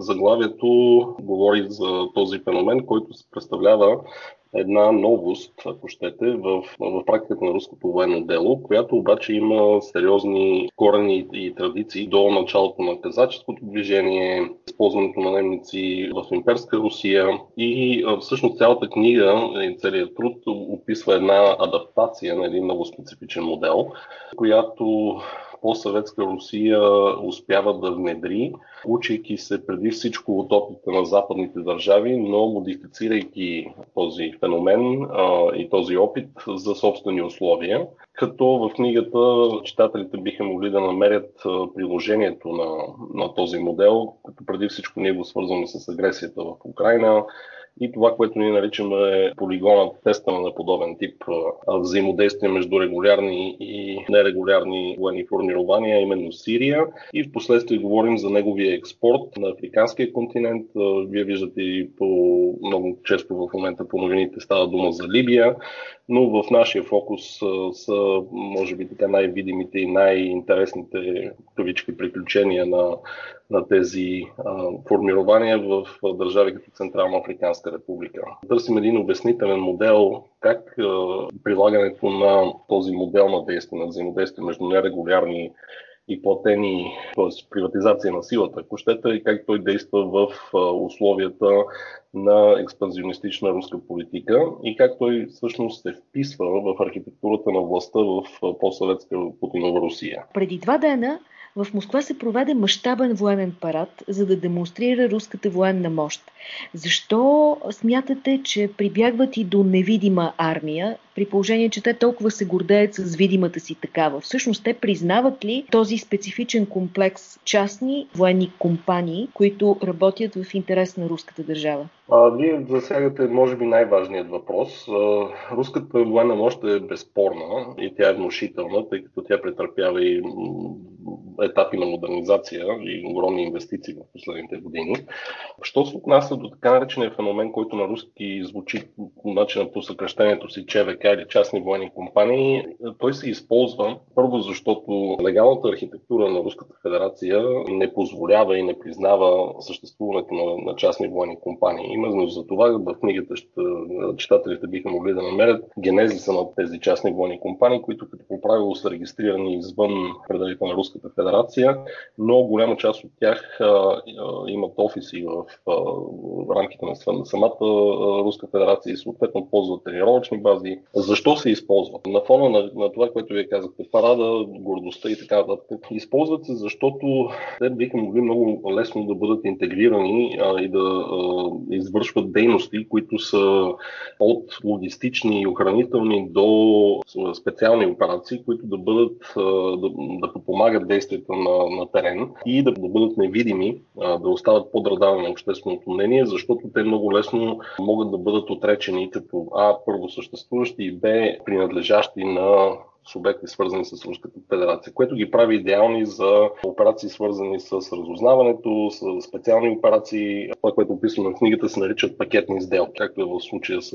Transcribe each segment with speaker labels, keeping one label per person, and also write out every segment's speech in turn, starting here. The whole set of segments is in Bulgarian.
Speaker 1: Заглавието говори за този феномен, който се представлява една новост, ако щете, в, в практиката на руското военно дело, която обаче има сериозни корени и традиции до началото на казаческото движение, използването на немници в имперска Русия. И всъщност цялата книга и целият труд описва една адаптация на един много специфичен модел, която по-съветска Русия успява да внедри, учейки се преди всичко от опита на западните държави, но модифицирайки този феномен а, и този опит за собствени условия. Като в книгата читателите биха могли да намерят приложението на, на този модел, като преди всичко ние го свързваме с агресията в Украина, и това, което ние наричаме полигонът, теста на подобен тип взаимодействие между регулярни и нерегулярни военни формирования, именно Сирия. И в последствие говорим за неговия експорт на африканския континент. Вие виждате и по много често в момента по новините става дума за Либия, но в нашия фокус са, може би, така най-видимите и най-интересните кавички приключения на на тези а, формирования в държави като Централна Африканска република. Търсим един обяснителен модел как а, прилагането на този модел на действие, на взаимодействие между нерегулярни и платени, т.е. приватизация на силата, ако щете, и как той действа в условията на експанзионистична руска политика и как той всъщност се вписва в архитектурата на властта в по-съветска Путинова Русия.
Speaker 2: Преди два дена в Москва се проведе мащабен военен парад, за да демонстрира руската военна мощ. Защо смятате, че прибягват и до невидима армия, при положение, че те толкова се гордеят с видимата си такава? Всъщност те признават ли този специфичен комплекс частни военни компании, които работят в интерес на руската държава?
Speaker 1: А, вие засягате, може би, най-важният въпрос. Руската военна мощ е безспорна и тя е внушителна, тъй като тя претърпява и етапи на модернизация и огромни инвестиции в последните години. Що се отнася до така наречения феномен, който на руски звучи начина по съкръщението си ЧВК или частни военни компании, той се използва първо защото легалната архитектура на Руската федерация не позволява и не признава съществуването на, на частни военни компании. Именно за това в книгата ще, читателите биха могли да намерят генезиса на тези частни военни компании, които като по правило са регистрирани извън пределите на Руската федерация, но голяма част от тях а, имат офиси в рамките на самата Руска федерация и съответно ползват тренировъчни бази. Защо се използват? На фона на, на това, което вие казахте, парада, гордостта и така нататък. Използват се, защото те биха могли много лесно да бъдат интегрирани а, и да а, извършват дейности, които са от логистични и охранителни до специални операции, които да бъдат да, да подпомагат действията на, на терен и да, да бъдат невидими, да остават под радара на общественото мнение, защото те много лесно могат да бъдат отречени като А, първо съществуващи и Б, принадлежащи на субекти, свързани с Руската федерация, което ги прави идеални за операции, свързани с разузнаването, с специални операции. Това, което описваме в книгата, се наричат пакетни сделки, както е в случая с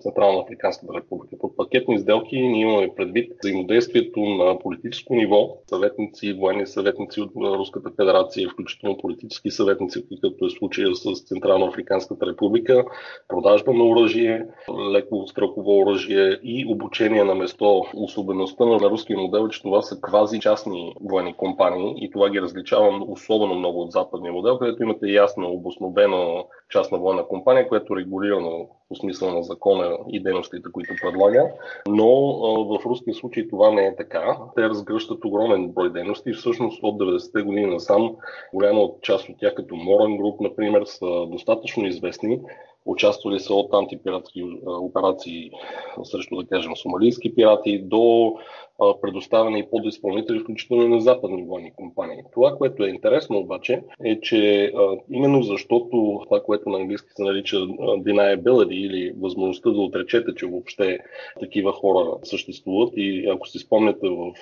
Speaker 1: Централна Африканската република. Под пакетни сделки ние имаме предвид взаимодействието на политическо ниво, съветници, военни съветници от Руската федерация, включително политически съветници, какъвто е случая с Централна Африканската република, продажба на оръжие, леко стрелково оръжие и обучение на место, особено особеността на руския модел е, че това са квази частни военни компании и това ги различава особено много от западния модел, където имате ясно обосновена частна военна компания, която е регулирана по смисъл на закона и дейностите, които предлага. Но в руския случай това не е така. Те разгръщат огромен брой дейности всъщност от 90-те години насам голяма от част от тях, като Моран Груп, например, са достатъчно известни Участвали са от антипиратски операции срещу, да кажем, сомалийски пирати до предоставяне и подизпълнители, включително на западни военни компании. Това, което е интересно обаче, е, че именно защото това, което на английски се нарича deniability или възможността да отречете, че въобще такива хора съществуват и ако си спомняте в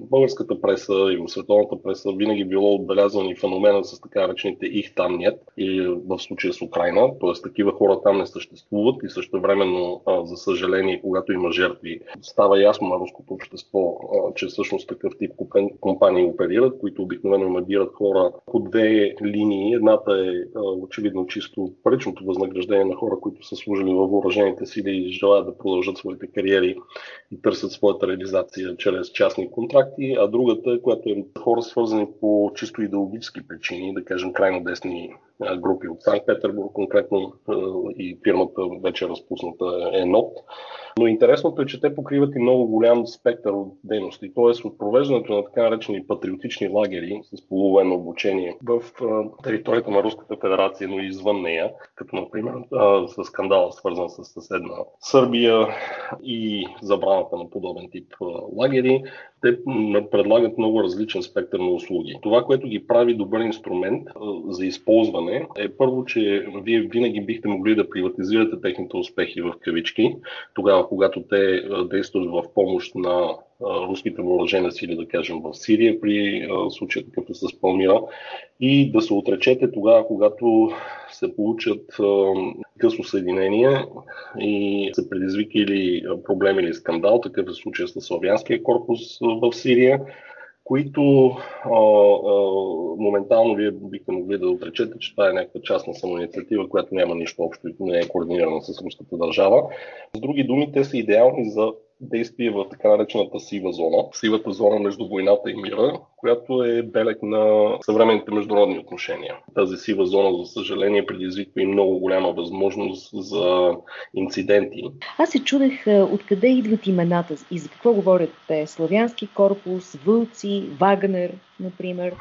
Speaker 1: българската преса и в световната преса винаги било отбелязан и феномена с така речените их там нет или в случая с Украина, т.е. такива хора там не съществуват и също времено, за съжаление, когато има жертви, става ясно на руското общество общество, че всъщност такъв тип компании оперират, които обикновено набират хора по две линии. Едната е очевидно чисто паричното възнаграждение на хора, които са служили във въоръжените сили и желаят да продължат своите кариери и търсят своята реализация чрез частни контракти, а другата, която е хора свързани по чисто идеологически причини, да кажем крайно десни групи от Санкт Петербург, конкретно и фирмата вече разпусната е НОТ. Но интересното е, че те покриват и много голям спектър от дейности, т.е. от провеждането на така наречени патриотични лагери с полувоенно обучение в територията на Руската федерация, но и извън нея, като например с скандала свързан с съседна Сърбия и забраната на подобен тип лагери, те предлагат много различен спектър на услуги. Това, което ги прави добър инструмент за използване е първо, че вие винаги бихте могли да приватизирате техните успехи в кавички, тогава когато те действат в помощ на руските въоръжени сили, да кажем, в Сирия, при случая такъв е с Палмира, и да се отречете тогава, когато се получат късо съединение и се предизвика или проблем или скандал, такъв е случай с Славянския корпус в Сирия, които а, а, моментално вие бихте могли да отречете, че това е някаква частна самоинициатива, която няма нищо общо и не е координирана с руската държава. С други думи, те са идеални за действие в така наречената сива зона, сивата зона между войната и мира, която е белег на съвременните международни отношения. Тази сива зона, за съжаление, предизвиква и много голяма възможност за инциденти.
Speaker 2: Аз се чудех откъде идват имената и за какво говорят те. Славянски корпус, Вълци, Вагнер, например.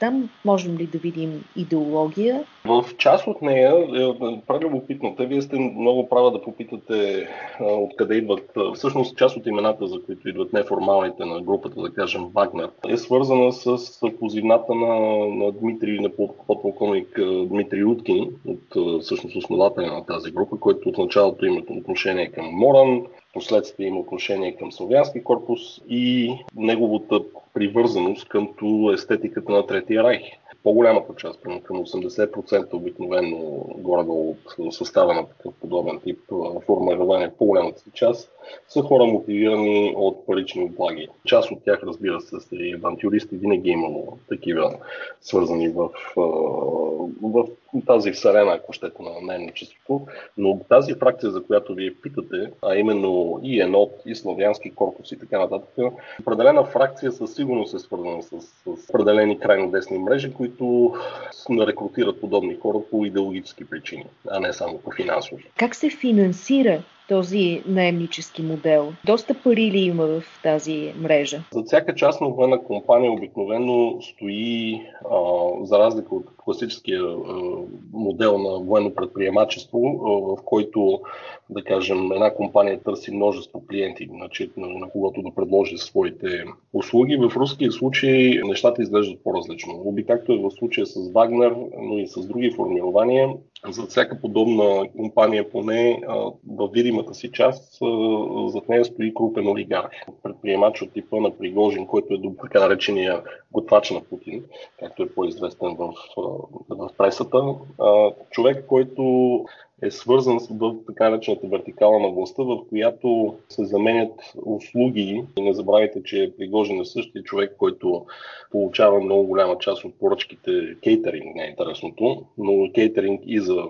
Speaker 2: Там можем ли да видим идеология?
Speaker 1: В част от нея е прелюбопитно. Те вие сте много права да попитате откъде идват. Всъщност част от имената, за които идват неформалните на групата, да кажем Вагнер, е свързана с позивната на, на Дмитрий, на подполковник Дмитрий Уткин, от всъщност основателя на тази група, който от началото има отношение към Моран, последствие има отношение към Славянски корпус и неговата привързаност към естетиката на Третия райх. По-голямата част, към 80% обикновено горе-долу от състава на такъв подобен тип формирование, по-голямата си част са хора мотивирани от парични облаги. Част от тях, разбира се, са и авантюристи, винаги е имало такива свързани в, в тази вселена, ако щете, на наемничеството. Но тази фракция, за която вие питате, а именно и енот, и славянски корпус и така нататък, определена фракция със сигурност е свързана с, с определени крайно десни мрежи, които рекрутират подобни хора по идеологически причини, а не само по финансови.
Speaker 2: Как се финансира този наемнически модел? Доста пари ли има в тази мрежа?
Speaker 1: За всяка частна военна компания обикновено стои, а, за разлика от класическия а, модел на военно предприемачество, а, в който, да кажем, една компания търси множество клиенти, значи, на, на когото да предложи своите услуги. В руския случай нещата изглеждат по-различно. Както е в случая с Вагнер, но и с други формирования, за всяка подобна компания, поне в видимата си част, зад нея стои крупен олигарх. Предприемач от типа на Пригожин, който е до така наречения готвач на Путин, както е по-известен в, в пресата. Човек, който е свързан с така наречената вертикала на властта, в която се заменят услуги. И не забравяйте, че Пригожин е същия човек, който получава много голяма част от поръчките кейтеринг, не е но кейтеринг и за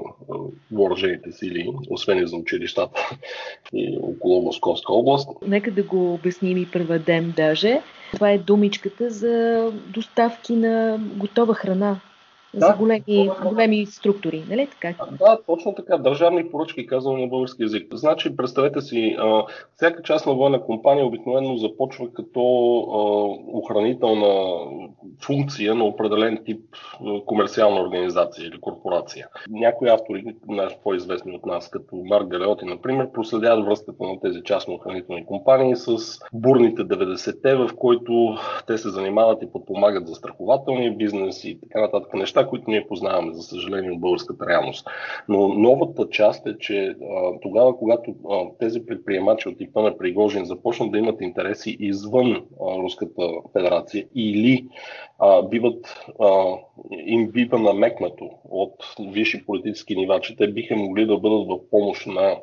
Speaker 1: въоръжените сили, освен и за училищата и около Московска област.
Speaker 2: Нека да го обясним и преведем даже. Това е думичката за доставки на готова храна да, за големи, големи структури, нали така?
Speaker 1: Да, точно така. Държавни поръчки, казвам на български язик. Значи, представете си, а, всяка частна военна компания обикновено започва като а, охранителна функция на определен тип а, комерциална организация или корпорация. Някои автори, наш по-известни от нас, като Марк Галеоти, например, проследяват връзката на тези частно охранителни компании с бурните 90-те, в които те се занимават и подпомагат за страхователния бизнес и така нататък неща неща, които ние познаваме, за съжаление, от българската реалност. Но новата част е, че а, тогава, когато а, тези предприемачи от типа на Пригожин започнат да имат интереси извън а, Руската федерация или а, биват, а, им бива намекнато от висши политически нива, че те биха могли да бъдат в помощ на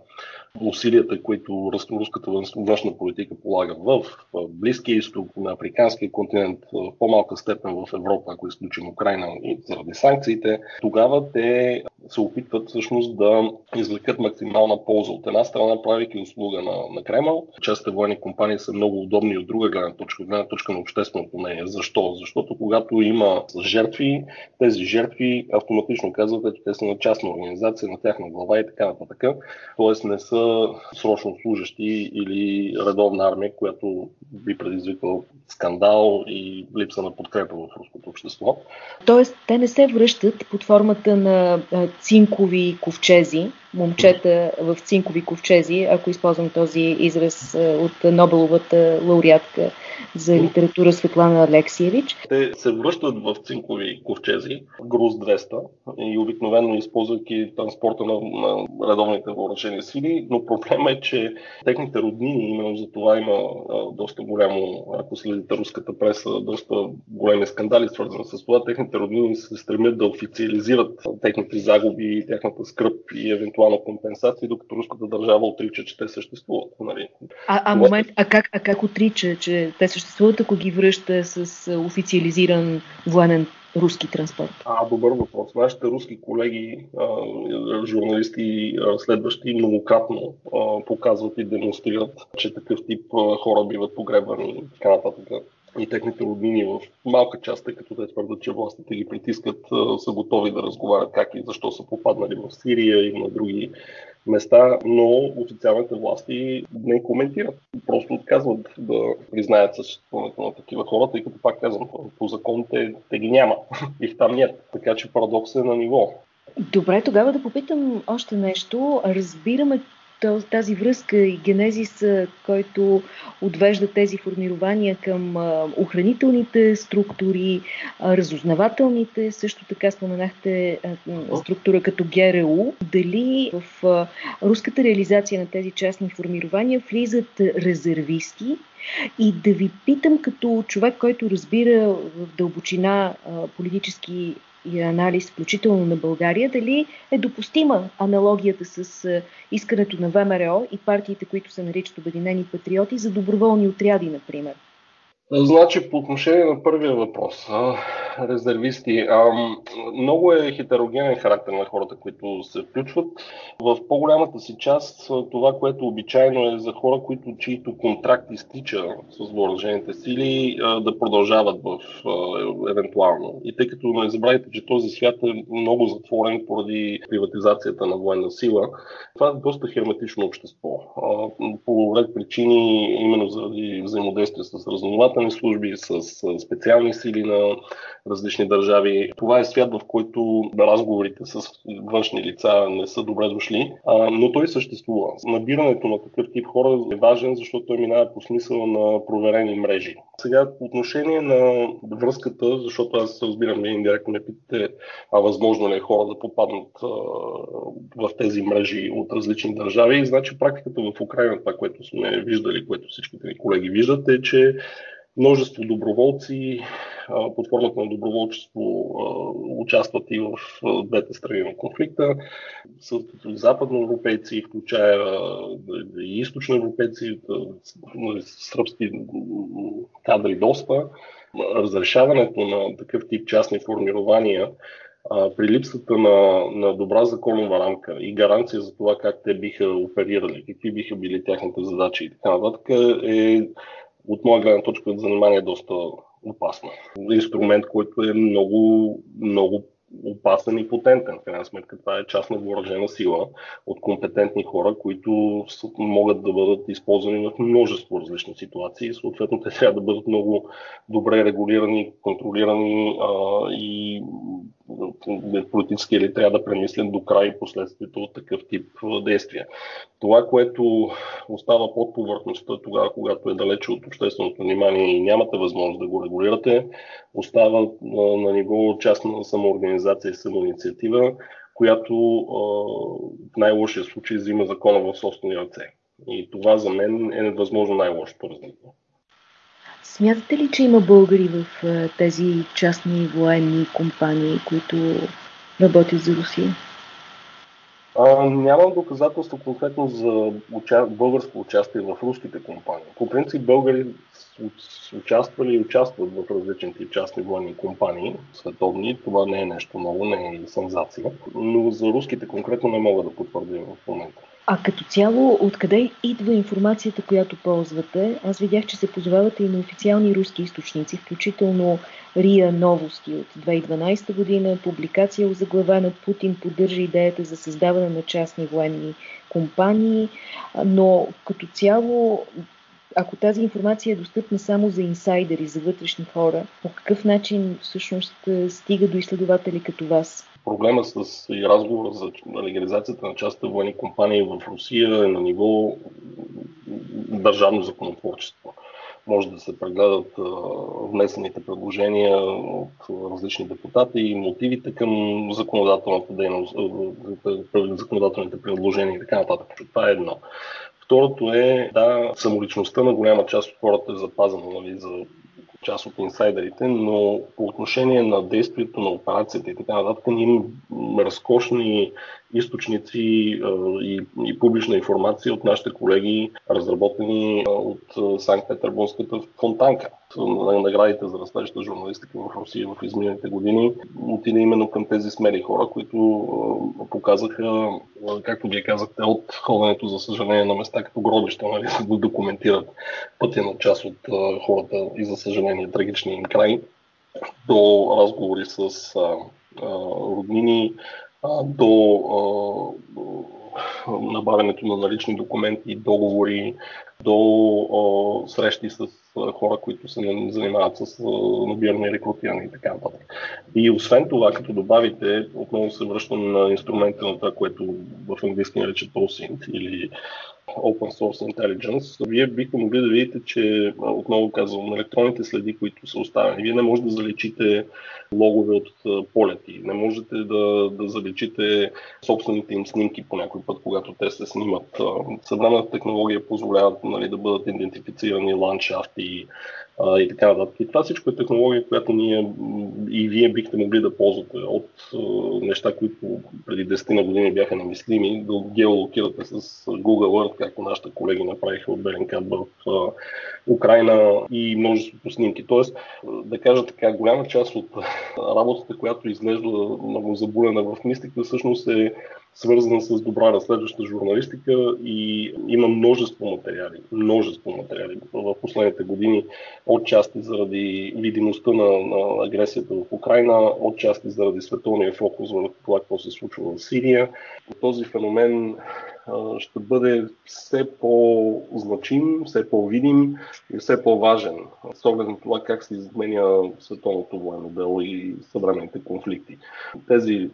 Speaker 1: усилията, които руската външна политика полага в Близкия изток, на Африканския континент, в по-малка степен в Европа, ако изключим Украина и заради санкциите, тогава те се опитват всъщност да извлекат максимална полза. От една страна, правейки услуга на, на Кремъл, частите военни компании са много удобни от друга гледна точка, от гледна точка на общественото мнение. Защо? Защото когато има жертви, тези жертви автоматично казват, че те са на частна организация, на тяхна глава и така нататък. Тоест не са срочно служащи или редовна армия, която би предизвикал скандал и липса на подкрепа в руското общество.
Speaker 2: Тоест, те не се връщат под формата на цинкови ковчези, момчета в цинкови ковчези, ако използвам този израз от Нобеловата лауреатка за литература Светлана Алексиевич.
Speaker 1: Те се връщат в цинкови ковчези, груз 200 и обикновено използвайки транспорта на, на редовните въоръжени сили, но проблема е, че техните роднини, именно за това има доста голямо, ако следите руската преса, доста големи скандали свързани с това, техните роднини се стремят да официализират техните загуби, тяхната скръп и евентуално компенсации, докато руската държава отрича, че те съществуват. Нали?
Speaker 2: А, а, момент, а, как, а как отрича, че те съществуват, ако ги връща с официализиран военен руски транспорт?
Speaker 1: А, добър въпрос. Нашите руски колеги, журналисти и разследващи многократно показват и демонстрират, че такъв тип хора биват погребани и така нататък и техните роднини в малка част, тъй като те твърдат, че властите ги притискат, са готови да разговарят как и защо са попаднали в Сирия и на други места, но официалните власти не коментират. Просто отказват да признаят съществуването на такива хора, тъй като, пак казвам, по закон те, те ги няма. Их там нет. Така че парадокс е на ниво.
Speaker 2: Добре, тогава да попитам още нещо. Разбираме тази връзка и генезис, който отвежда тези формирования към охранителните структури, разузнавателните, също така споменахте структура като ГРУ, дали в руската реализация на тези частни формирования влизат резервисти? И да ви питам като човек, който разбира в дълбочина политически и анализ, включително на България, дали е допустима аналогията с искането на ВМРО и партиите, които се наричат Обединени патриоти, за доброволни отряди, например.
Speaker 1: Значи, по отношение на първия въпрос, резервисти, много е хетерогенен характер на хората, които се включват. В по-голямата си част това, което обичайно е за хора, които чието контракт изтича с въоръжените сили, да продължават в евентуално. И тъй като не забравяйте, че този свят е много затворен поради приватизацията на военна сила, това е доста херметично общество. По ред причини, именно заради взаимодействие с разнователите, разузнавателни служби, с специални сили на различни държави. Това е свят, в който разговорите с външни лица не са добре дошли, но той съществува. Набирането на такъв тип хора е важен, защото той минава по смисъл на проверени мрежи. Сега по отношение на връзката, защото аз разбирам, вие индиректно ме питате, а възможно ли е хора да попаднат а, в тези мрежи от различни държави. Значи практиката в Украина, това, което сме виждали, което всичките ни колеги виждат, е, че множество доброволци под формата на доброволчество участват и в двете страни на конфликта. Са западноевропейци, включая и източноевропейци, сръбски кадри доста. Разрешаването на такъв тип частни формирования при липсата на, на добра законова рамка и гаранция за това как те биха оперирали, какви биха били тяхните задачи и така нататък, е от моя гледна точка от занимание е доста опасно. Инструмент, който е много, много опасен и потентен. В крайна сметка това е част на въоръжена сила от компетентни хора, които могат да бъдат използвани в множество различни ситуации. Съответно, те трябва да бъдат много добре регулирани, контролирани а, и политически или трябва да премислят до край последствието от такъв тип действия. Това, което остава под повърхността тогава, когато е далече от общественото внимание и нямате възможност да го регулирате, остава на ниво частна самоорганизация и самоинициатива, която в най-лошия случай взима закона в собствени ръце. И това за мен е невъзможно най-лошото развитие.
Speaker 2: Смятате ли, че има българи в тези частни военни компании, които работят за Русия?
Speaker 1: А, нямам доказателство конкретно за уча... българско участие в руските компании. По принцип българи участвали и участват в различните частни военни компании, световни. Това не е нещо ново, не е сензация. Но за руските конкретно не мога да потвърдя в момента.
Speaker 2: А като цяло, откъде идва информацията, която ползвате? Аз видях, че се позовавате и на официални руски източници, включително РИА Новости от 2012 година, публикация озаглавена Путин поддържа идеята за създаване на частни военни компании, но като цяло ако тази информация е достъпна само за инсайдери, за вътрешни хора, по какъв начин всъщност стига до изследователи като вас?
Speaker 1: Проблема с и разговора за легализацията на частните военни компании в Русия е на ниво държавно законотворчество. Може да се прегледат внесените предложения от различни депутати и мотивите към законодателната дейност, законодателните предложения и така нататък. Това е едно. Второто е, да, самоличността на голяма част от хората е запазена нали, за част от инсайдерите, но по отношение на действието на операцията и така нататък, ние имаме разкошни източници и, и публична информация от нашите колеги, разработени от Санкт-Петербургската фонтанка. На наградите за разследваща журналистика в Русия в изминалите години отиде именно към тези смели хора, които показаха, както вие казахте, от ходенето за съжаление на места като гробища, нали, за да документират пътя на част от хората и за съжаление трагичния им край, до разговори с роднини, до набавянето на налични документи, договори, до срещи с хора, които се занимават с набиране и рекрутиране и така нататък. И освен това, като добавите, отново се връщам на инструмента на това, което в английски нарича ProSynth или Open Source Intelligence, вие бихте могли да видите, че, отново казвам, електронните следи, които са оставени, вие не можете да заличите логове от полети, не можете да, да заличите собствените им снимки по някой път, когато те се снимат. Съвременната технология позволява нали, да бъдат идентифицирани ландшафти, и така нататък. И това всичко е технология, която ние и вие бихте могли да ползвате от неща, които преди 10 на години бяха немислими, да геолокирате с Google Earth, както нашите колеги направиха от Беленкат в Украина и множеството снимки. Тоест, да кажа така, голяма част от работата, която изглежда много забулена в мистика, всъщност е свързана с добра разследваща журналистика и има множество материали, множество материали в последните години, отчасти заради видимостта на, на агресията в Украина, отчасти заради световния фокус върху това, какво се случва в Сирия. Този феномен ще бъде все по-значим, все по-видим и все по-важен с оглед на това как се изменя световното военно дело и съвременните конфликти. Тези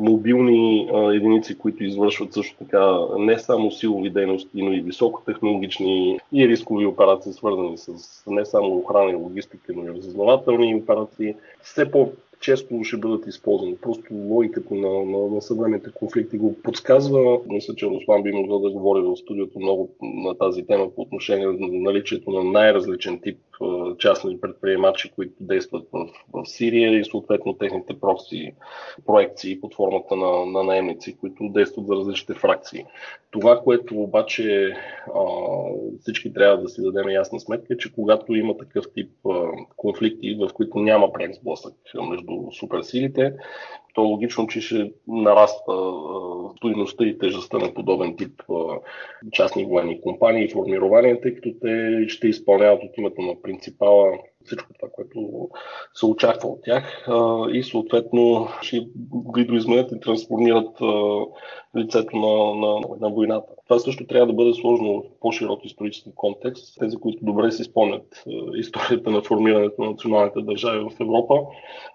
Speaker 1: мобилни единици, които извършват също така не само силови дейности, но и високотехнологични и рискови операции, свързани с не само охрана и логистика, но и разузнавателни операции, все по често ще бъдат използвани. Просто логиката на, на, на съвременните конфликти го подсказва. Мисля, че Руслан би могъл да говори в студиото много на тази тема по отношение на наличието на най-различен тип частни предприемачи, които действат в, в Сирия и съответно техните прокси проекции под формата на, на наемници, които действат за различните фракции. Това, което обаче а, всички трябва да си дадем ясна сметка, е, че когато има такъв тип а, конфликти, в които няма прек сблъсък между суперсилите, то логично, че ще нараства стоиността и тежестта на подобен тип частни военни компании и формирования, тъй като те ще изпълняват от името на принципала всичко това, което се очаква от тях и съответно ще видоизменят и трансформират лицето на, на, на войната. Това също трябва да бъде сложно в по-широк исторически контекст. Тези, които добре си спомнят историята на формирането на националните държави в Европа,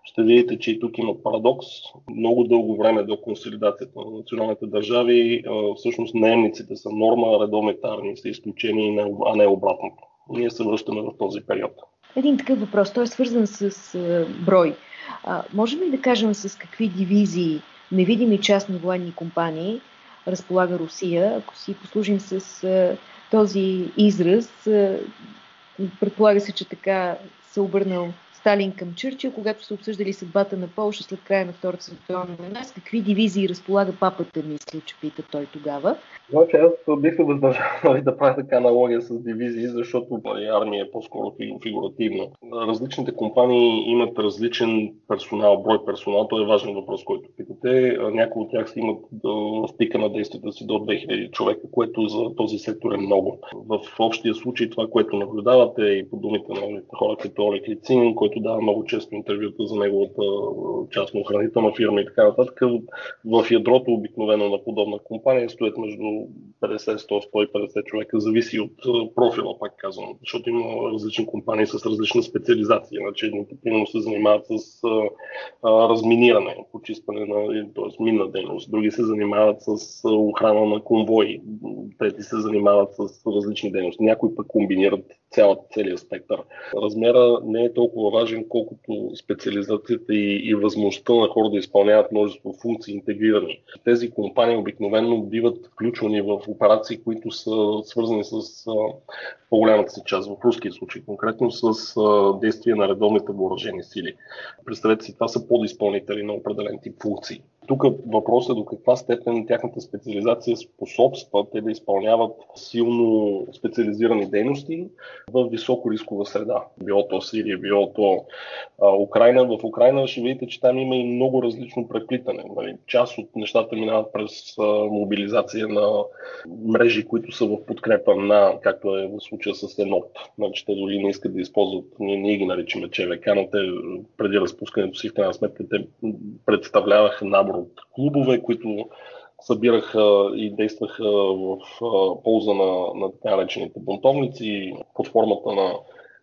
Speaker 1: ще видите, че и тук има парадокс. Много дълго време до консолидацията на националните държави, всъщност наемниците са норма, редовните армии са изключени, а не обратното. Ние се връщаме в този период.
Speaker 2: Един такъв въпрос, той е свързан с а, брой. А, можем ли да кажем с какви дивизии невидими частни военни компании разполага Русия? Ако си послужим с а, този израз, а, предполага се, че така се обърнал Сталин към Чърчил, когато са обсъждали съдбата на Полша след края на Втората световна война, с какви дивизии разполага папата, мисля, че пита той тогава.
Speaker 1: Значи аз бих се въздържал нали, да правя така аналогия с дивизии, защото нали, армия е по-скоро фигуративно. Различните компании имат различен персонал, брой персонал. Това е важен въпрос, който питате. Някои от тях си имат в пика на действията си до 2000 човека, което за този сектор е много. В общия случай това, което наблюдавате и по думите на хора като Олег Лицин, който дава много често интервюта за неговата частно охранителна фирма и така нататък, в ядрото обикновено на подобна компания стоят между 50-100-150 човека, зависи от профила, пак казвам, защото има различни компании с различна специализация. Значи едните примерно се занимават с а, разминиране, почистване на, т.е. минна дейност, други се занимават с охрана на конвои, трети се занимават с различни дейности, някои пък комбинират цялата, целият спектър. Размера не е толкова важен, колкото специализацията и, и възможността на хора да изпълняват множество функции интегрирани. Тези компании обикновено биват включвани в операции, които са свързани с по-голямата си част, в руския случай конкретно, с а, действие на редовните въоръжени сили. Представете си, това са подизпълнители на определен тип функции. Тук въпросът е до каква степен тяхната специализация способства те да изпълняват силно специализирани дейности в високо рискова среда. Било то Сирия, било то а, Украина. В Украина ще видите, че там има и много различно преплитане. Нали? Част от нещата минават през а, мобилизация на мрежи, които са в подкрепа на, както е в случая с ЕНОТ. Значи, те дори не искат да използват, ние, ние ги наричаме ЧВК, но те преди разпускането си в крайна сметка те представляваха набор от клубове, които събираха и действаха в полза на, на така наречените бунтовници под формата на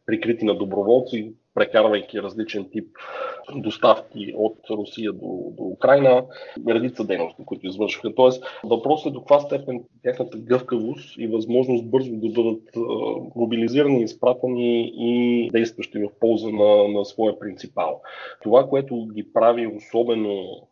Speaker 1: прикрити на доброволци, прекарвайки различен тип доставки от Русия до, до Украина, редица дейности, които извършваха. Тоест, въпросът е до каква степен тяхната гъвкавост и възможност бързо да бъдат мобилизирани, изпратени и действащи в полза на, на своя принципал. Това, което ги прави особено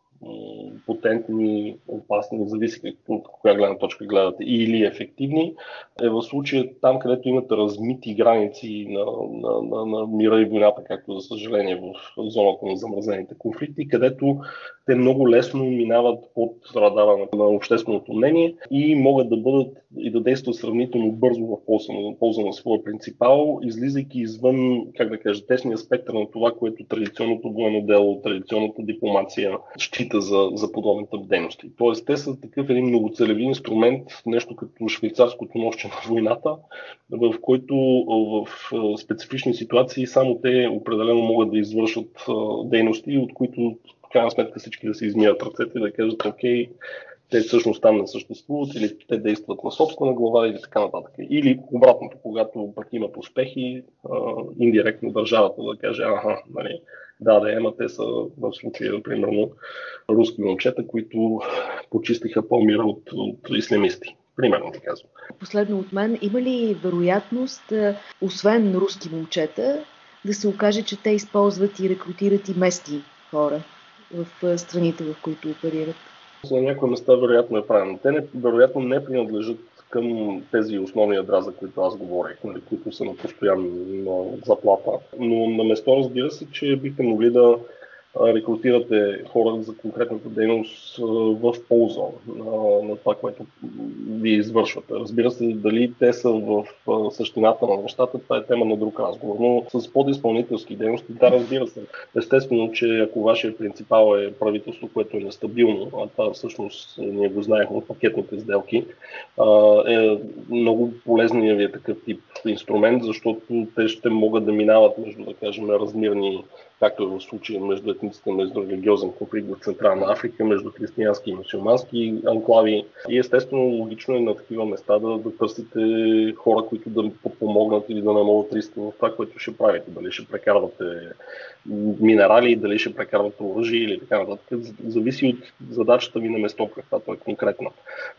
Speaker 1: потентни, опасни, зависи от коя гледна точка гледате, или ефективни, е в случая там, където имате размити граници на, на, на, на мира и войната, както за съжаление в зоната на замразените конфликти, където те много лесно минават под радара на, общественото мнение и могат да бъдат и да действат сравнително бързо в полза, на, полза на своя принципал, излизайки извън, как да кажа, тесния спектър на това, което традиционното военно дело, традиционната дипломация счита за, за подобен тип дейности. Тоест, те са такъв един многоцелеви инструмент, нещо като швейцарското нощче на войната, в който в специфични ситуации само те определено могат да извършат дейности, от които в крайна сметка всички да се измият ръцете и да кажат, окей, те всъщност там не съществуват или те действат на собствена глава или така нататък. Или обратното, когато пък имат успехи, индиректно държавата да каже, аха, нали, да, да, ема те са в случая, примерно, руски момчета, които почистиха по-мира от, от ислямисти. Примерно ти казвам.
Speaker 2: Последно от мен, има ли вероятност, освен руски момчета, да се окаже, че те използват и рекрутират и местни хора в страните, в които оперират?
Speaker 1: За някои места вероятно е правилно. Те не, вероятно не принадлежат към тези основни ядра, за които аз говорих, нали, които са на постоянна заплата. Но на место разбира се, че бихте могли да рекрутирате хора за конкретната дейност в полза на, на това, което ви извършвате. Разбира се, дали те са в същината на нещата, това е тема на друг разговор. Но с подизпълнителски дейности, да, разбира се. Естествено, че ако вашия принципал е правителство, което е нестабилно, а това всъщност ние го знаехме от пакетните сделки, е много полезният ви е такъв тип инструмент, защото те ще могат да минават между, да кажем, размирни както е в случая между етниците, между религиозен конфликт в Централна Африка, между християнски и мусулмански анклави. И естествено логично е на такива места да, да търсите хора, които да подпомогнат или да намалят риска в това, което ще правите. Дали ще прекарвате минерали, дали ще прекарвате оръжие или така нататък. Зависи от задачата ви на место, каквато е конкретна.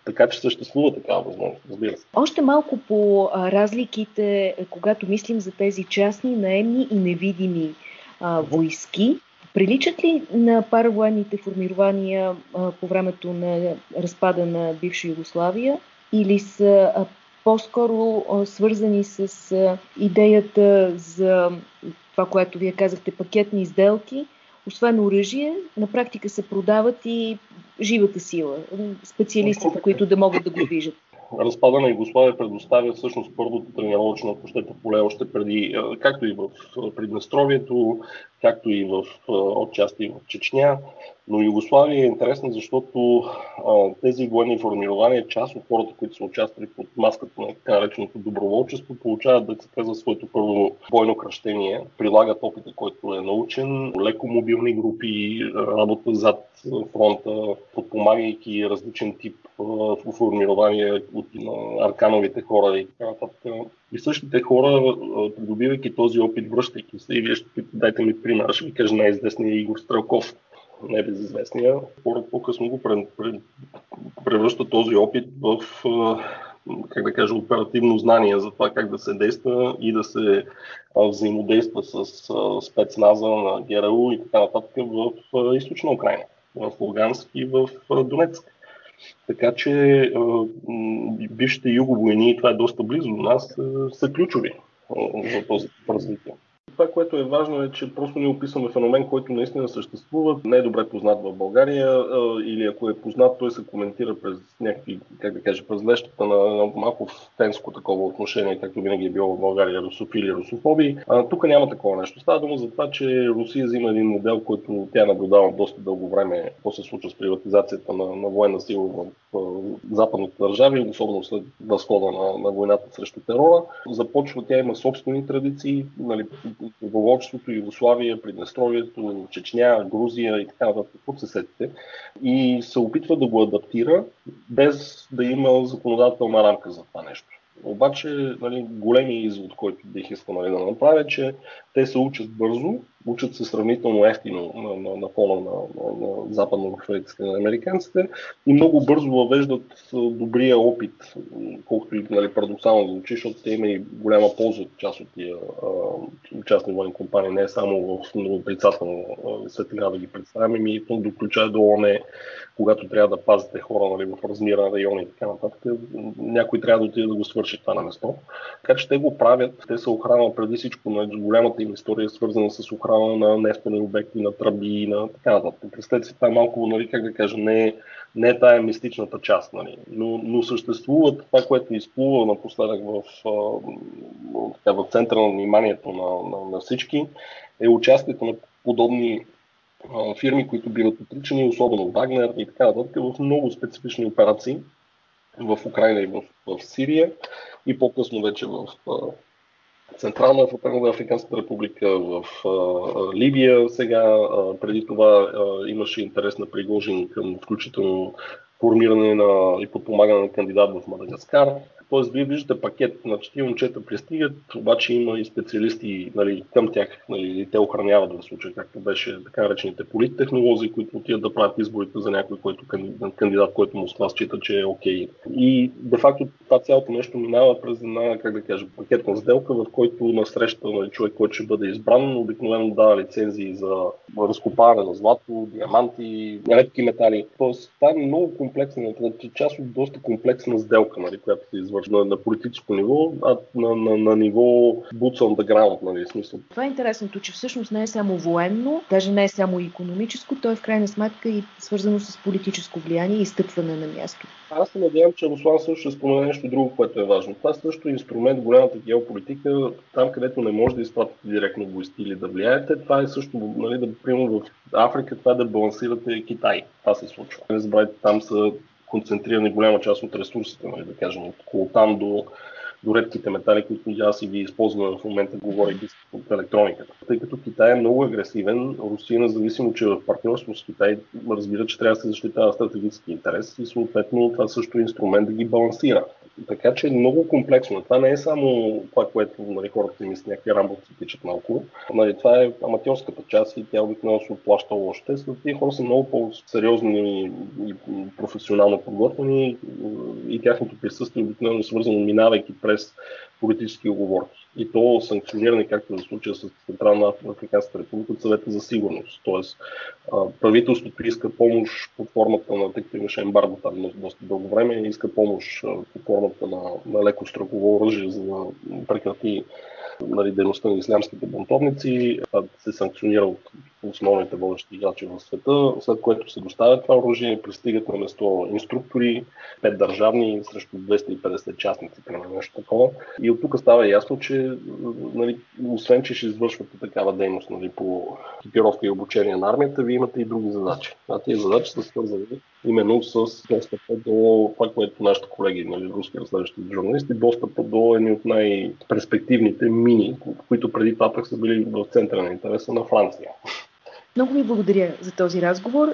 Speaker 1: Така че съществува такава възможност, разбира се.
Speaker 2: Още малко по разликите, когато мислим за тези частни, наемни и невидими а, войски. Приличат ли на паравоенните формирования а, по времето на разпада на бивша Югославия? Или са а, по-скоро свързани с идеята за това, което вие казахте, пакетни сделки, освен оръжие, на практика се продават и живата сила, специалистите, които да могат да го движат
Speaker 1: разпада на Югославия предоставя всъщност първото тренировъчно, ако щете, поле още преди, както и в Приднестровието, както и в отчасти в Чечня. Но Югославия е интересна, защото а, тези военни формирования, част от хората, които са участвали под маската на така нареченото доброволчество, получават, да се казва, своето първо бойно кръщение, прилагат опита, който е научен, леко мобилни групи, работа зад фронта, подпомагайки различен тип формирования от аркановите хора и така нататък. И същите хора, придобивайки този опит, връщайки се, и вие ще дайте ми пример, ще ви кажа най-известния Игор Стрелков, небезизвестния. Хора по-късно го превръща този опит в как да кажа, оперативно знание за това как да се действа и да се взаимодейства с спецназа на ГРУ и така нататък в източна Украина, в Луганск и в Донецк. Така че бившите юго войни, това е доста близо до нас, са ключови за този развитие. Това, което е важно е, че просто ни описваме феномен, който наистина съществува, не е добре познат в България или ако е познат, той се коментира през някакви, как да кажа, през лещата на малко фенско такова отношение, както винаги е било в България, русофили, русофоби. А, тук няма такова нещо. Става дума за това, че Русия взима един модел, който тя наблюдава доста дълго време, какво се случва с приватизацията на, на военна сила в, в западните държави, особено след възхода на, на войната срещу терора. Започва, тя има собствени традиции, нали, доброволчеството, Югославия, Приднестровието, Чечня, Грузия и така нататък, се сетите, и се опитва да го адаптира, без да има законодателна рамка за това нещо. Обаче, нали, големия извод, който бих искал нали, да направя, е, че те се учат бързо, учат се сравнително ефтино на, на, на фона на, на, на западно-европейците на американците и много бързо въвеждат добрия опит, колкото и нали, парадоксално звучи, защото те има и голяма полза от част от тия частни военни компании, не е само в отрицателно светлина да ги представяме, ми до включая до ОНЕ, когато трябва да пазите хора нали, в размира райони и така нататък, някой трябва да отиде да го свърши това на место. Така че те го правят, те са охрана преди всичко на голямата им история, свързана с охрана на нефтени обекти, на тръби, на така нататък. Представете си, това е малко, нали, как да кажа, не не е тая мистичната част, нали. но, но съществува това, което изплува напоследък в, така, в центъра на вниманието на, на, на всички, е участието на подобни фирми, които биват отричани, особено Вагнер и така нататък, в много специфични операции в Украина и в, в Сирия и по-късно вече в Централна Африканската република, в а, Либия сега. А, преди това а, имаше интерес на Пригожин към включително формиране на и подпомагане на кандидат в Мадагаскар. Тоест, вие виждате пакет, значи тези момчета пристигат, обаче има и специалисти нали, към тях, нали, и те охраняват в случая, както беше така наречените политтехнолози, които отиват да правят изборите за някой който, кандидат, който Москва счита, че е окей. Okay. И де-факто това цялото нещо минава през една, как да кажа, пакетна сделка, в който на среща на човек, който ще бъде избран, обикновено дава лицензии за разкопаване на злато, диаманти, редки метали. Тоест, това е много комплексна, част от доста комплексна сделка, нали, която се извършва на, на политическо ниво, а на, на, на ниво boots on the ground, нали, смисъл.
Speaker 2: Това е интересното, че всъщност не е само военно, даже не е само економическо, то е в крайна сметка и свързано с политическо влияние и стъпване на място.
Speaker 1: Аз се надявам, че Руслан също ще спомена нещо друго, което е важно. Това също е инструмент, голямата геополитика, там където не може да изпратите директно войски или да влияете, това е също, нали, да, примерно в Африка, това е да балансирате Китай. Това се случва. Не забравяйте, там са концентрирани голяма част от ресурсите, нали, да кажем, от колтан до, до редките метали, които аз и ви използваме в момента, говорейки от електрониката. Тъй като Китай е много агресивен, Русия, независимо, че е в партньорство с Китай, разбира, че трябва да се защитава стратегически интерес и съответно това също е инструмент да ги балансира. Така че е много комплексно. Това не е само това, което нали, хората мислят, някакви рамботи се тичат малко. Нали, това е аматьорската част и тя обикновено се отплаща още. Тези хора са много по-сериозни и професионално подготвени и тяхното присъствие обикновено е свързано, минавайки през политически оговорки. И то санкционирани, както в случая с Централна Африканската република от съвета за сигурност. Тоест, правителството иска помощ под формата на, тъй като имаше ембарго там доста дълго време, иска помощ под формата на, на леко строково оръжие, за да прекрати нали, дейността на ислямските бунтовници. Се санкционира от основните водещи играчи в света, след което се доставя това оръжие, пристигат на место инструктори, пет държавни срещу 250 частници, примерно нещо такова. И от тук става ясно, че нали, освен, че ще извършвате такава дейност нали, по екипировка и обучение на армията, вие имате и други задачи. А тези задачи са свързани именно с достъпа до това, което нашите колеги, нали, руски разследващи журналисти, достъпа до едни от най-перспективните мини, които преди това пък са били в центъра на интереса на Франция.
Speaker 2: Много ви благодаря за този разговор.